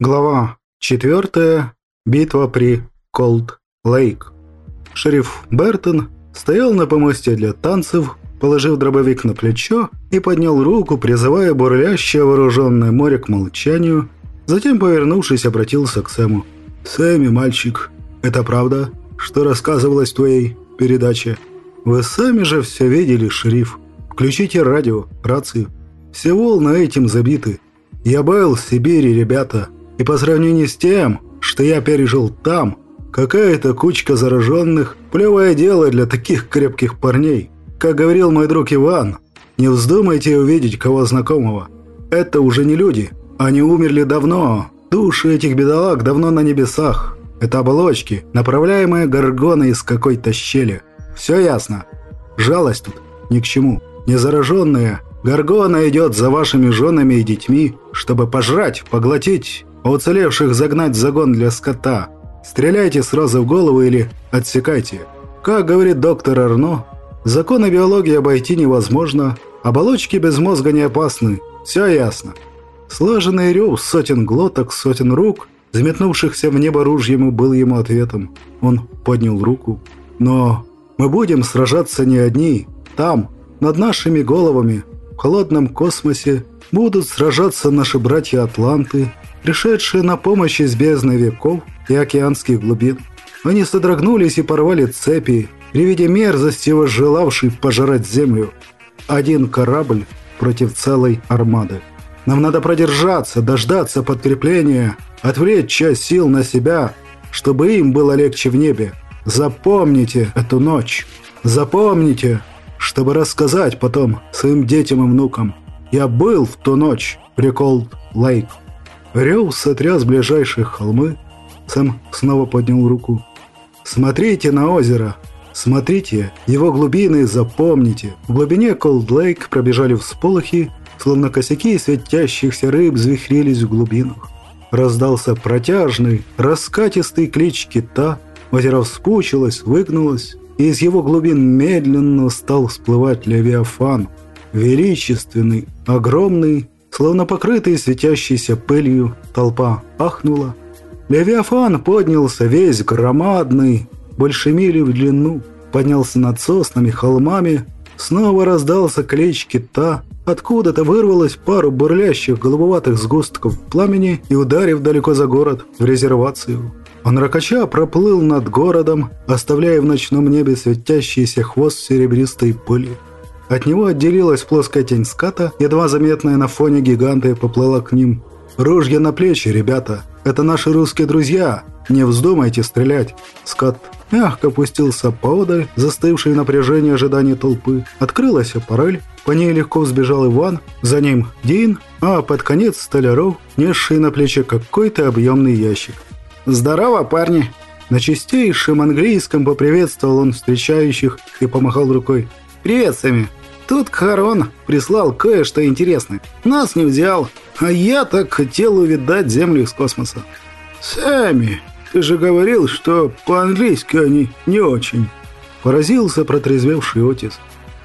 Глава 4. Битва при Колд-Лейк. Шериф Бертон стоял на помосте для танцев, положив дробовик на плечо и поднял руку, призывая бурлящее вооруженное море к молчанию. Затем, повернувшись, обратился к Сэму. «Сэмми, мальчик, это правда, что рассказывалось в твоей передаче? Вы сами же все видели, шериф. Включите радио, рацию. Все волны этим забиты. Я был в Сибири, ребята». И по сравнению с тем, что я пережил там, какая-то кучка зараженных – плевое дело для таких крепких парней. Как говорил мой друг Иван, не вздумайте увидеть кого знакомого. Это уже не люди. Они умерли давно. Души этих бедолаг давно на небесах. Это оболочки, направляемые горгоной из какой-то щели. Все ясно. Жалость тут ни к чему. Незараженные. Горгона идет за вашими женами и детьми, чтобы пожрать, поглотить а уцелевших загнать в загон для скота. Стреляйте сразу в голову или отсекайте. Как говорит доктор Арно, законы биологии обойти невозможно, оболочки без мозга не опасны, все ясно. Слаженный рев сотен глоток, сотен рук, заметнувшихся в небо ружьем, был ему ответом. Он поднял руку. «Но мы будем сражаться не одни. Там, над нашими головами, в холодном космосе, будут сражаться наши братья-атланты, пришедшие на помощь из бездны веков и океанских глубин. Они содрогнулись и порвали цепи, при виде мерзости возжелавшей пожрать землю. Один корабль против целой армады. Нам надо продержаться, дождаться подкрепления, отвлечь часть сил на себя, чтобы им было легче в небе. Запомните эту ночь. Запомните, чтобы рассказать потом своим детям и внукам. Я был в ту ночь при Колд Лейк. Рев сотряс ближайшие холмы. Сэм снова поднял руку. «Смотрите на озеро! Смотрите, его глубины запомните!» В глубине Колд-Лейк пробежали всполохи, словно косяки светящихся рыб звихрились в глубинах. Раздался протяжный, раскатистый клич кита. Озеро вспучилось, выгнулось, и из его глубин медленно стал всплывать Левиафан. Величественный, огромный, Словно покрытый светящейся пылью, толпа ахнула. Левиафан поднялся весь громадный, больше мили в длину, поднялся над соснами, холмами, снова раздался клич кита, откуда-то вырвалось пару бурлящих голубоватых сгустков пламени и, ударив далеко за город, в резервацию. Он ракача проплыл над городом, оставляя в ночном небе светящийся хвост серебристой пыли. От него отделилась плоская тень ската, едва заметная на фоне гиганта и поплыла к ним. «Ружья на плечи, ребята! Это наши русские друзья! Не вздумайте стрелять!» Скат мягко опустился поодаль, застывший в напряжении ожидания толпы. Открылась аппарель, по ней легко взбежал Иван, за ним Дин, а под конец Столяров, несший на плече какой-то объемный ящик. «Здорово, парни!» На чистейшем английском поприветствовал он встречающих и помахал рукой. «Привет, Сэмми!» Тут Харон прислал кое-что интересное. Нас не взял, а я так хотел увидать Землю из космоса. «Сами, ты же говорил, что по-английски они не очень». Поразился протрезвевший Отис.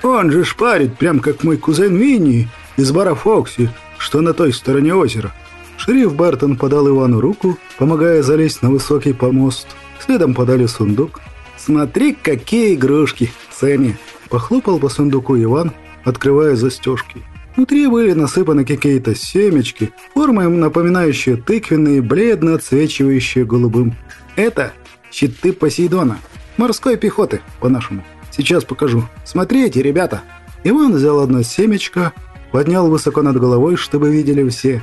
«Он же шпарит, прям как мой кузен Винни из бара Фокси, что на той стороне озера». Шериф Бартон подал Ивану руку, помогая залезть на высокий помост. Следом подали сундук. «Смотри, какие игрушки, Сэмми!» Похлопал по сундуку Иван, открывая застежки. Внутри были насыпаны какие-то семечки, формой напоминающие тыквенные, бледно отсвечивающие голубым. Это щиты Посейдона. Морской пехоты, по-нашему. Сейчас покажу. Смотрите, ребята. Иван взял одно семечко, поднял высоко над головой, чтобы видели все.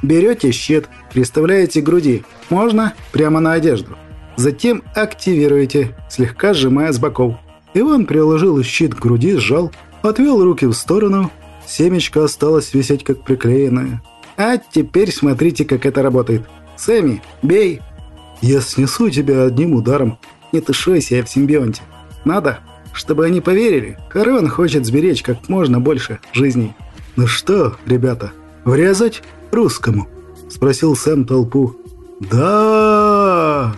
Берете щит, приставляете к груди. Можно прямо на одежду. Затем активируете, слегка сжимая с боков. Иван приложил щит к груди, сжал, отвел руки в сторону. Семечко осталось висеть как приклеенное. А теперь смотрите, как это работает. Сэмми, бей. Я снесу тебя одним ударом. Не тушуйся, я в симбионте. Надо, чтобы они поверили. Корон хочет сберечь как можно больше жизней. Ну что, ребята, врезать русскому? Спросил Сэм толпу. Да!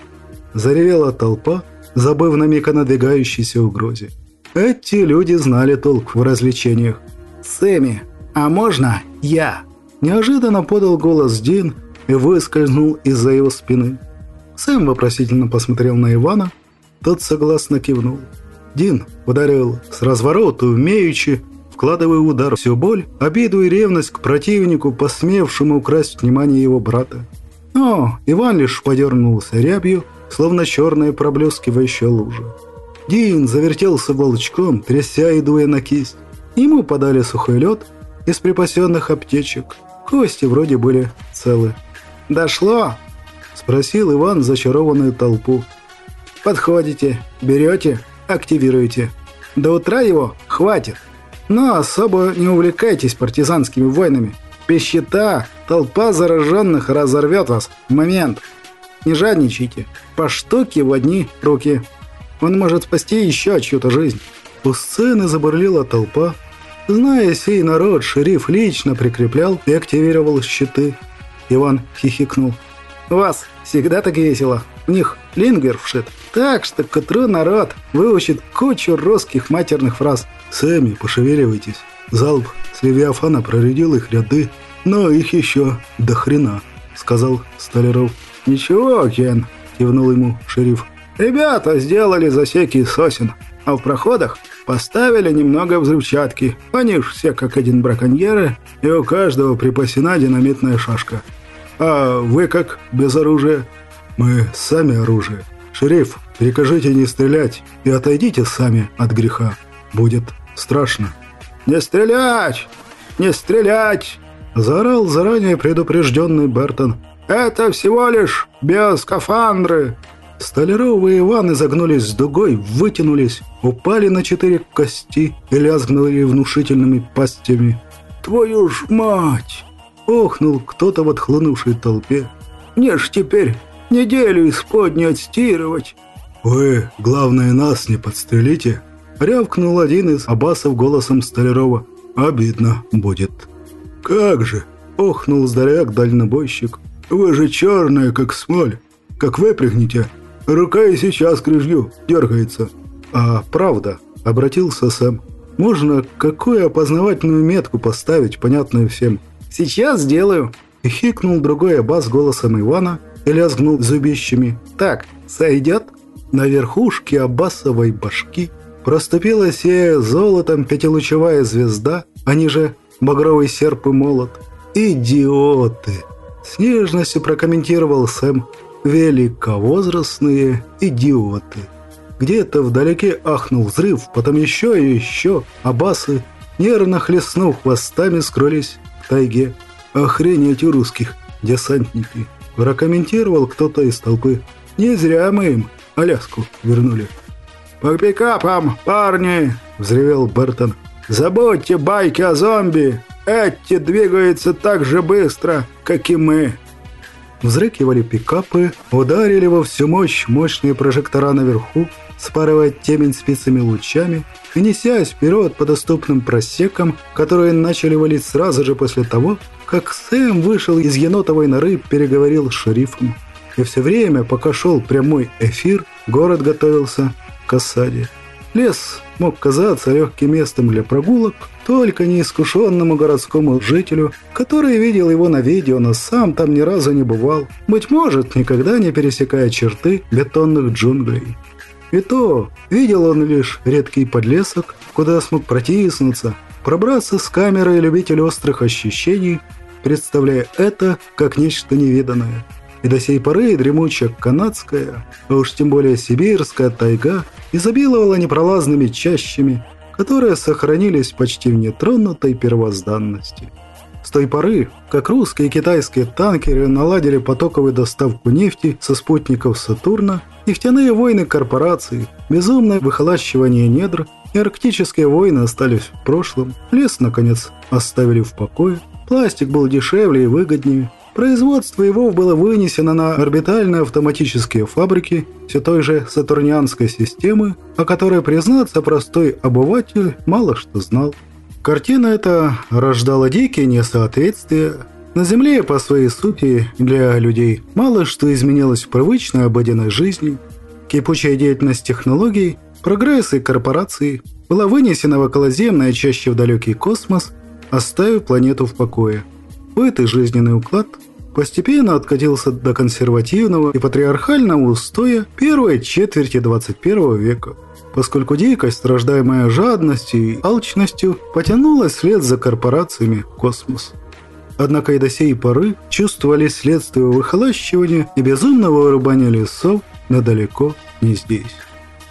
Заревела толпа, забыв на миг о надвигающейся угрозе. Эти люди знали толк в развлечениях. «Сэмми, а можно я?» Неожиданно подал голос Дин, и выскользнул из-за его спины. Сэм вопросительно посмотрел на Ивана, тот согласно кивнул. Дин ударил с развороту, умеючи, вкладывая удар всю боль, обиду и ревность к противнику, посмевшему украсть внимание его брата. Но Иван лишь подернулся рябью, словно черная проблескивающая лужа. Дин завертелся волчком, тряся и дуя на кисть. Ему подали сухой лед из припасенных аптечек. Кости вроде были целы. «Дошло?» – спросил Иван зачарованную толпу. «Подходите, берете, активируете. До утра его хватит. Но особо не увлекайтесь партизанскими войнами. Щита толпа зараженных разорвет вас в момент. Не жадничайте. По штуке в одни руки. Он может спасти еще чью-то жизнь». У сцены забурлила толпа. Зная сей народ, шериф лично прикреплял и активировал щиты. Иван хихикнул. «У вас всегда так весело. У них лингер вшит. Так что к утру народ выучит кучу русских матерных фраз. Сами пошевеливайтесь». Залп с Левиафана проредил их ряды, но их еще до хрена, сказал Столяров. «Ничего, Кен», кивнул ему шериф. «Ребята сделали засеки сосен, а в проходах поставили немного взрывчатки. Они ж все как один браконьеры, и у каждого припасена динамитная шашка. А вы как без оружия? Мы сами оружие. Шериф, прикажите не стрелять и отойдите сами от греха. Будет страшно. Не стрелять! Не стрелять! Заорал заранее предупрежденный Бертон. Это всего лишь биоскафандры. Столяровые Иваны загнулись с дугой, вытянулись, упали на четыре кости и лязгнули внушительными пастями. «Твою ж мать!» Охнул кто-то в отхлынувшей толпе. «Мне ж теперь неделю из-под не отстирывать!» «Вы, главное, нас не подстрелите!» Рявкнул один из абасов голосом Столярова. «Обидно будет». «Как же!» – охнул здоровяк-дальнобойщик. «Вы же черная, как смоль! Как выпрягнете, рука и сейчас к рыжью дергается!» «А правда?» – обратился Сэм. «Можно какую опознавательную метку поставить, понятную всем?» «Сейчас сделаю!» И хикнул другой аббас голосом Ивана и лязгнул зубищами. «Так, сойдет?» На верхушке аббасовой башки проступила сея золотом пятилучевая звезда, а ниже багровый серп и молот. «Идиоты!» С нежностью прокомментировал Сэм. «Великовозрастные идиоты!» Где-то вдалеке ахнул взрыв, потом еще и еще, а басы, нервно хлестнув хвостами, скрылись тайге. Охренеть у русских, десантники. Прокомментировал кто-то из толпы. Не зря мы им Аляску вернули. «По пикапам, парни!» – взревел Бертон. «Забудьте байки о зомби! Эти двигаются так же быстро, как и мы!» Взрыкивали пикапы, ударили во всю мощь мощные прожектора наверху, спарывая темень спицами лучами и несясь вперед по доступным просекам, которые начали валить сразу же после того, как Сэм вышел из енотовой норы, переговорил с шерифом. И все время, пока шел прямой эфир, город готовился к осаде. Лес мог казаться легким местом для прогулок только неискушенному городскому жителю, который видел его на видео, но сам там ни разу не бывал, быть может, никогда не пересекая черты бетонных джунглей. И то видел он лишь редкий подлесок, куда смог протиснуться, пробраться с камерой любитель острых ощущений, представляя это как нечто невиданное. И до сей поры дремучая канадская, а уж тем более сибирская тайга изобиловала непролазными чащами, которые сохранились почти в нетронутой первозданности. С той поры, как русские и китайские танкеры наладили потоковую доставку нефти со спутников Сатурна, нефтяные войны корпораций, безумное выхолащивание недр и арктические войны остались в прошлом, лес, наконец, оставили в покое, пластик был дешевле и выгоднее, производство его было вынесено на орбитальные автоматические фабрики все той же сатурнианской системы, о которой, признаться, простой обыватель мало что знал. Картина эта рождала дикие несоответствия. На Земле, по своей сути, для людей мало что изменилось в привычной обыденной жизни. Кипучая деятельность технологий, прогресс и корпораций была вынесена в околоземное, чаще в далекий космос, оставив планету в покое. Быт и жизненный уклад постепенно откатился до консервативного и патриархального устоя первой четверти 21 века, поскольку дикость, рождаемая жадностью и алчностью, потянулась вслед за корпорациями космос. Однако и до сей поры чувствовали следствие выхолащивания и безумного вырубания лесов, но далеко не здесь.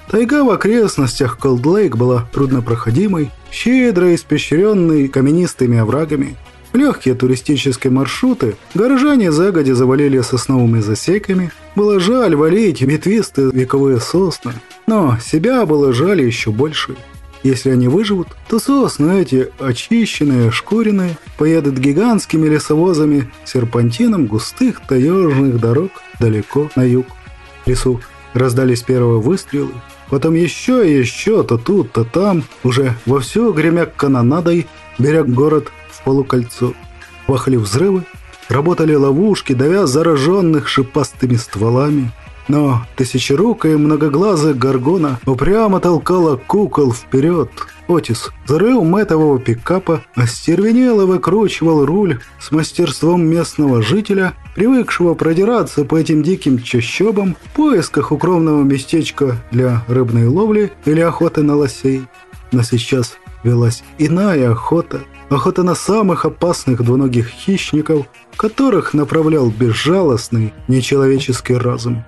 Тайга в окрестностях Колдлейк была труднопроходимой, щедро испещренной каменистыми оврагами. Легкие туристические маршруты горожане загоди завалили сосновыми засеками. Было жаль валить ветвистые вековые сосны, но себя было жаль еще больше. Если они выживут, то сосны эти, очищенные, шкуренные, поедут гигантскими лесовозами серпантином густых таежных дорог далеко на юг. В лесу раздались первые выстрелы, Потом еще и еще, то тут, то там, уже вовсю гремя канонадой, беря город полукольцо. Вахали взрывы, работали ловушки, давя зараженных шипастыми стволами. Но тысячерукая многоглазая горгона упрямо толкала кукол вперед. Отис зарыл мэтового пикапа, остервенело выкручивал руль с мастерством местного жителя, привыкшего продираться по этим диким чащобам в поисках укромного местечка для рыбной ловли или охоты на лосей. Но сейчас велась иная охота. Охота на самых опасных двуногих хищников, которых направлял безжалостный нечеловеческий разум.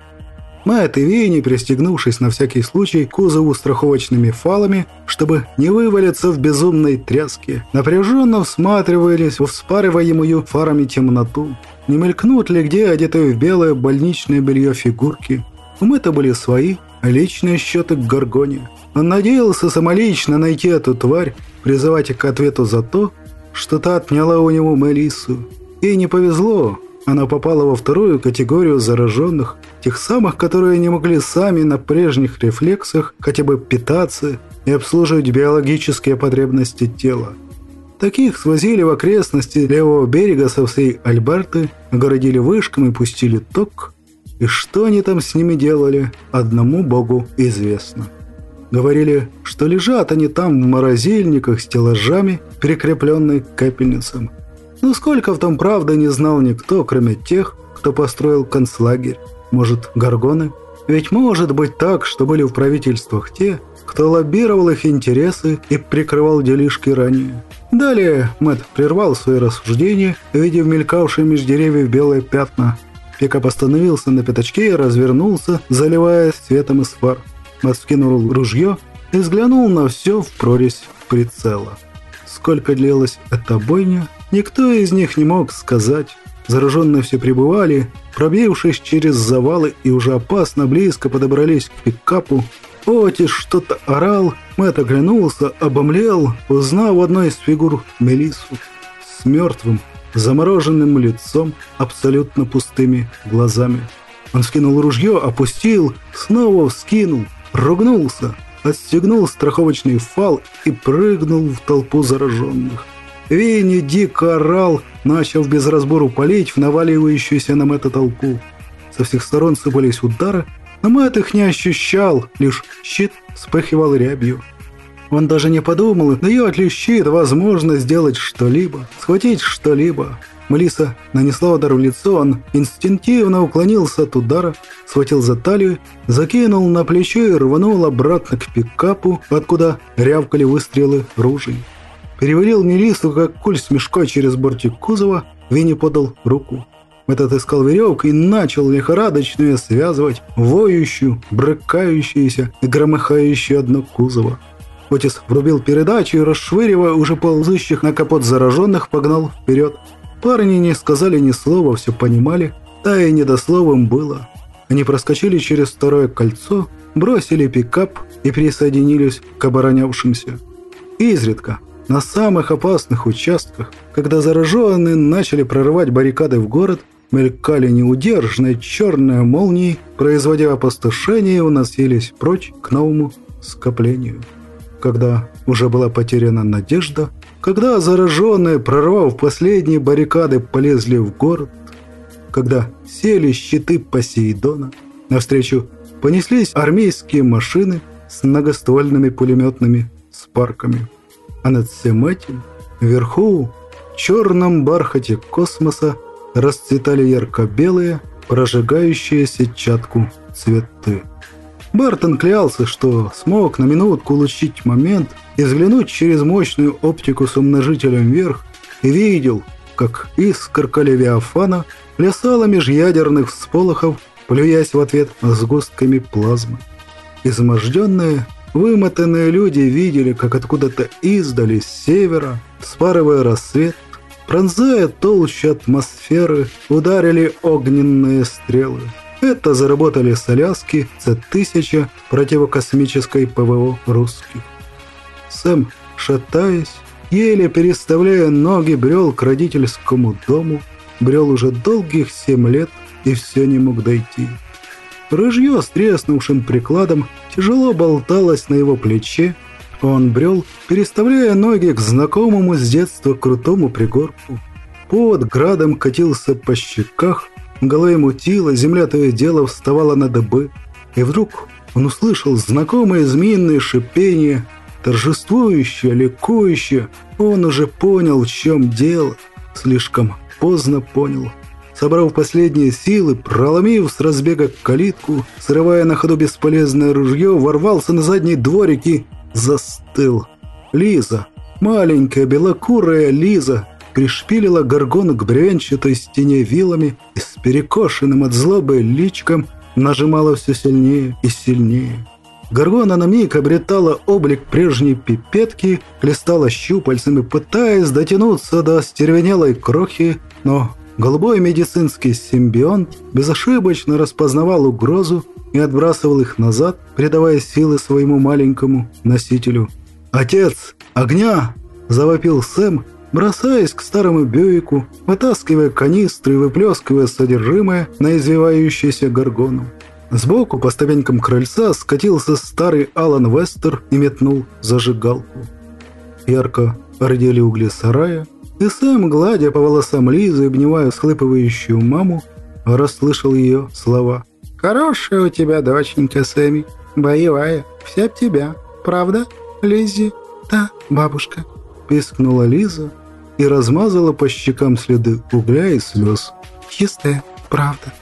Мэтт и Винни, пристегнувшись на всякий случай к кузову страховочными фалами, чтобы не вывалиться в безумной тряске, напряженно всматривались в вспарываемую фарами темноту. Не мелькнут ли где одетые в белое больничное белье фигурки? У Мэтта были свои, личные счеты к Гаргоне. Он надеялся самолично найти эту тварь, призывать к ответу за то, что та отняла у него Мелиссу. Ей не повезло, она попала во вторую категорию зараженных, тех самых, которые не могли сами на прежних рефлексах хотя бы питаться и обслуживать биологические потребности тела. Таких свозили в окрестности левого берега со всей Альберты, огородили вышком и пустили ток. И что они там с ними делали, одному богу известно. Говорили, что лежат они там в морозильниках стеллажами, прикрепленные к капельницам. Но сколько в том правды не знал никто, кроме тех, кто построил концлагерь. Может, горгоны? Ведь может быть так, что были в правительствах те, кто лоббировал их интересы и прикрывал делишки ранее. Далее Мэтт прервал свои рассуждения, видя мелькавшие меж деревьев белые пятна. Пикап остановился на пятачке и развернулся, заливая светом из фар. Мэтт скинул ружье и взглянул на все в прорезь прицела. Сколько длилась эта бойня, никто из них не мог сказать. Зараженные все пребывали, пробившись через завалы и уже опасно близко подобрались к пикапу. Отис что-то орал, Мэтт оглянулся, обомлел, узнав одной из фигур Мелиссу с мертвым, замороженным лицом, абсолютно пустыми глазами. Он скинул ружье, опустил, снова вскинул, ругнулся, отстегнул страховочный фал и прыгнул в толпу зараженных. Винни дико орал, начал без разбору палить в наваливающуюся на Мэтта толпу. Со всех сторон сыпались удары, но Мэтт их не ощущал, лишь щит вспыхивал рябью. Он даже не подумал, дает ли щит возможность сделать что-либо, схватить что-либо. Мелиса нанесла удар в лицо, он инстинктивно уклонился от удара, схватил за талию, закинул на плечо и рванул обратно к пикапу, откуда рявкали выстрелы ружей. Перевалил Мелису, как куль с мешка через бортик кузова, Винни подал руку. Этот искал веревку и начал лихорадочно связывать, воющую, брыкающуюся и громыхающую одно кузова. Отис врубил передачу и, расшвыривая уже ползущих на капот зараженных, погнал вперед. Парни не сказали ни слова, все понимали, да и недословом было. Они проскочили через второе кольцо, бросили пикап и присоединились к оборонявшимся. Изредка, на самых опасных участках, когда зараженные начали прорывать баррикады в город, мелькали неудержные черные молнии, производя опустошение и уносились прочь к новому скоплению. Когда уже была потеряна надежда, когда зараженные, прорвав последние баррикады, полезли в город, когда сели щиты Посейдона, навстречу понеслись армейские машины с многоствольными пулеметными спарками. А над всем этим, вверху, в черном бархате космоса, расцветали ярко-белые, прожигающие сетчатку цветы. Бартон клялся, что смог на минутку улучшить момент и взглянуть через мощную оптику с умножителем вверх и видел, как искорка Левиафана плясала меж ядерных всполохов, плюясь в ответ сгустками плазмы. Изможденные, вымотанные люди видели, как откуда-то издали с севера, спарывая рассвет, пронзая толщу атмосферы, ударили огненные стрелы. Это заработали соляски С-1000 противокосмической ПВО русских. Сэм, шатаясь, еле переставляя ноги, брел к родительскому дому, брел уже долгих семь лет и все не мог дойти. Рыжье с треснувшим прикладом тяжело болталось на его плече, он брел, переставляя ноги к знакомому с детства крутому пригорку. Под градом катился по щеках, голова мутила, земля то и дело вставала на дыбы. И вдруг он услышал знакомое змеиное шипение, торжествующее, ликующее. Он уже понял, в чем дело. Слишком поздно понял. Собрав последние силы, проломив с разбега калитку, срывая на ходу бесполезное ружье, ворвался на задний дворик и застыл. Лиза, маленькая белокурая Лиза, пришпилила горгону к бревенчатой стене вилами и с перекошенным от злобы личком нажимала все сильнее и сильнее. Горгона на миг обретала облик прежней пипетки, листала щупальцами, пытаясь дотянуться до стервенелой крохи, но голубой медицинский симбионт безошибочно распознавал угрозу и отбрасывал их назад, придавая силы своему маленькому носителю. «Отец! Огня!» – завопил Сэм, бросаясь к старому Бёику, вытаскивая канистры и выплескивая содержимое на извивающуюся горгону. Сбоку по ступенькам крыльца скатился старый Алан Вестер и метнул зажигалку. Ярко ордели угли сарая, и Сэм, гладя по волосам Лизы, обнимая схлыпывающую маму, расслышал ее слова. «Хорошая у тебя доченька, Сэмми, боевая, вся об тебя, правда, Лиззи?» «Да, бабушка», — пискнула Лиза, и размазала по щекам следы угля и слез. «Чистая, правда».